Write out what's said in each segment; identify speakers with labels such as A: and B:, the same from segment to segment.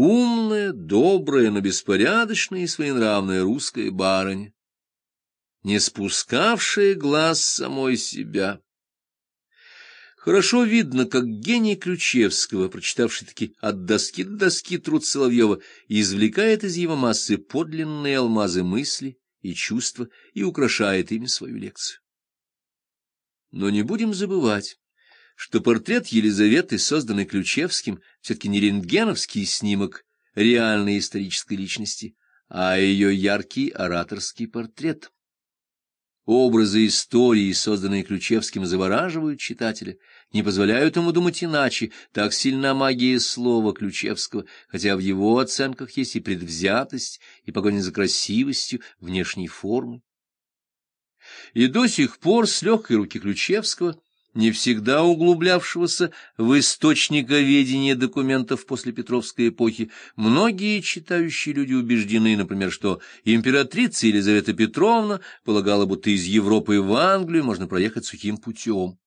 A: умная, добрая, но беспорядочная и своенравная русская барыня, не спускавшая глаз самой себя. Хорошо видно, как гений Ключевского, прочитавший таки от доски до доски труд Соловьева, извлекает из его массы подлинные алмазы мысли и чувства и украшает ими свою лекцию. Но не будем забывать, что портрет Елизаветы, созданный Ключевским, все-таки не рентгеновский снимок реальной исторической личности, а ее яркий ораторский портрет. Образы истории, созданные Ключевским, завораживают читателя, не позволяют ему думать иначе, так сильна магия слова Ключевского, хотя в его оценках есть и предвзятость, и погоня за красивостью, внешней формы. И до сих пор с легкой руки Ключевского не всегда углублявшегося в источниковедение документов после Петровской эпохи, многие читающие люди убеждены, например, что императрица Елизавета Петровна полагала, будто из Европы в Англию можно проехать сухим путем.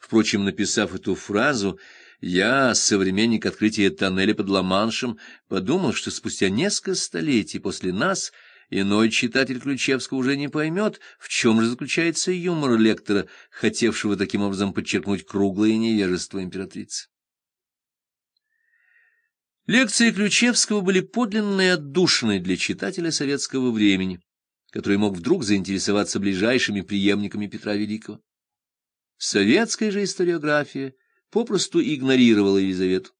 A: Впрочем, написав эту фразу, я, современник открытия тоннеля под Ла-Маншем, подумал, что спустя несколько столетий после нас – Иной читатель Ключевского уже не поймет, в чем же заключается юмор лектора, хотевшего таким образом подчеркнуть круглое невежество императрицы. Лекции Ключевского были подлинно и отдушенной для читателя советского времени, который мог вдруг заинтересоваться ближайшими преемниками Петра Великого. Советская же историография попросту игнорировала Елизавету.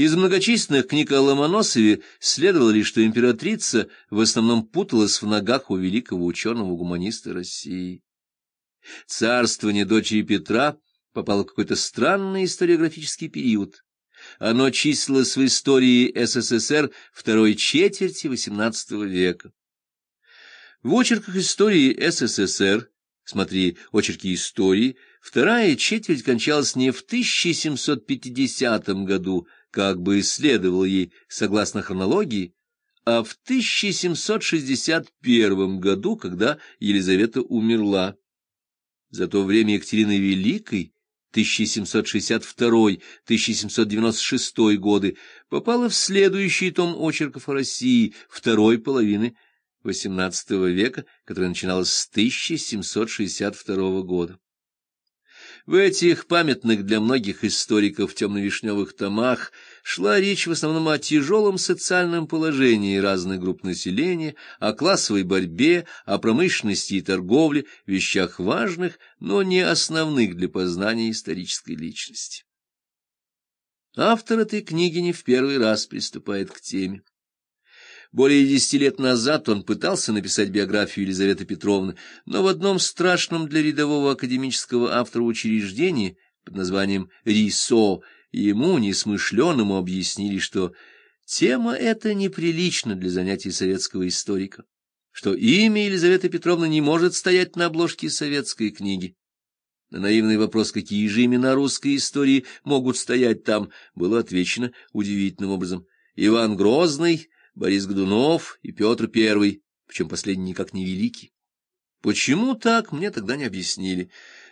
A: Из многочисленных книг о Ломоносове следовало лишь, что императрица в основном путалась в ногах у великого ученого-гуманиста России. Царствование дочери Петра попало в какой-то странный историографический период. Оно числилось в истории СССР второй четверти XVIII века. В очерках истории СССР, смотри, очерки истории, вторая четверть кончалась не в 1750 году, как бы следовало ей согласно хронологии, а в 1761 году, когда Елизавета умерла. За то время Екатерины Великой 1762-1796 годы попала в следующий том очерков о России второй половины XVIII века, которая начиналась с 1762 года. В этих памятных для многих историков темно-вишневых томах шла речь в основном о тяжелом социальном положении разных групп населения, о классовой борьбе, о промышленности и торговле, вещах важных, но не основных для познания исторической личности. Автор этой книги не в первый раз приступает к теме. Более десяти лет назад он пытался написать биографию Елизаветы Петровны, но в одном страшном для рядового академического автора учреждении под названием «РИСО» ему, несмышленному, объяснили, что тема эта неприлична для занятий советского историка, что имя Елизаветы Петровны не может стоять на обложке советской книги. На наивный вопрос, какие же имена русской истории могут стоять там, было отвечено удивительным образом. Иван Грозный — Борис Годунов и Петр I, причем последний никак не великий. Почему так, мне тогда не объяснили.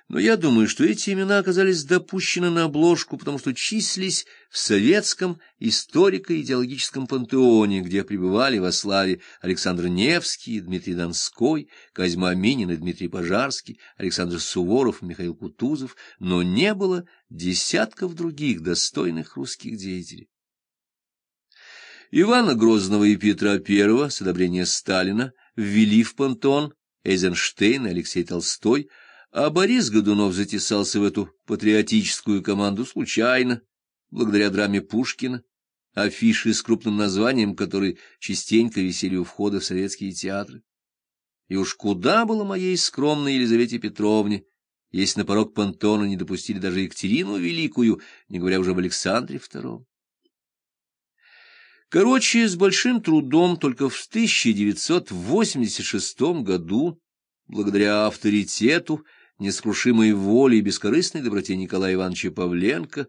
A: Но я думаю, что эти имена оказались допущены на обложку, потому что числились в советском историко-идеологическом пантеоне, где пребывали во славе Александр Невский, Дмитрий Донской, Козьма Минин и Дмитрий Пожарский, Александр Суворов Михаил Кутузов, но не было десятков других достойных русских деятелей. Ивана Грозного и Петра I с одобрения Сталина ввели в понтон Эйзенштейн и Алексей Толстой, а Борис Годунов затесался в эту патриотическую команду случайно, благодаря драме Пушкина, афиши с крупным названием, которые частенько висели у входа в советские театры. И уж куда было моей скромной Елизавете Петровне, если на порог понтона не допустили даже Екатерину Великую, не говоря уже об Александре II. Короче, с большим трудом только в 1986 году, благодаря авторитету, нескрушимой воле и бескорыстной доброте Николая Ивановича Павленко,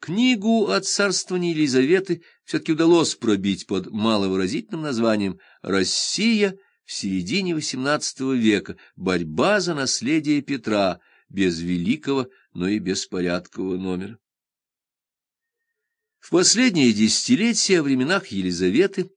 A: книгу о царствовании Елизаветы все-таки удалось пробить под маловыразительным названием «Россия в середине XVIII века. Борьба за наследие Петра» без великого, но и беспорядкового номера. В последние десятилетия, о временах Елизаветы,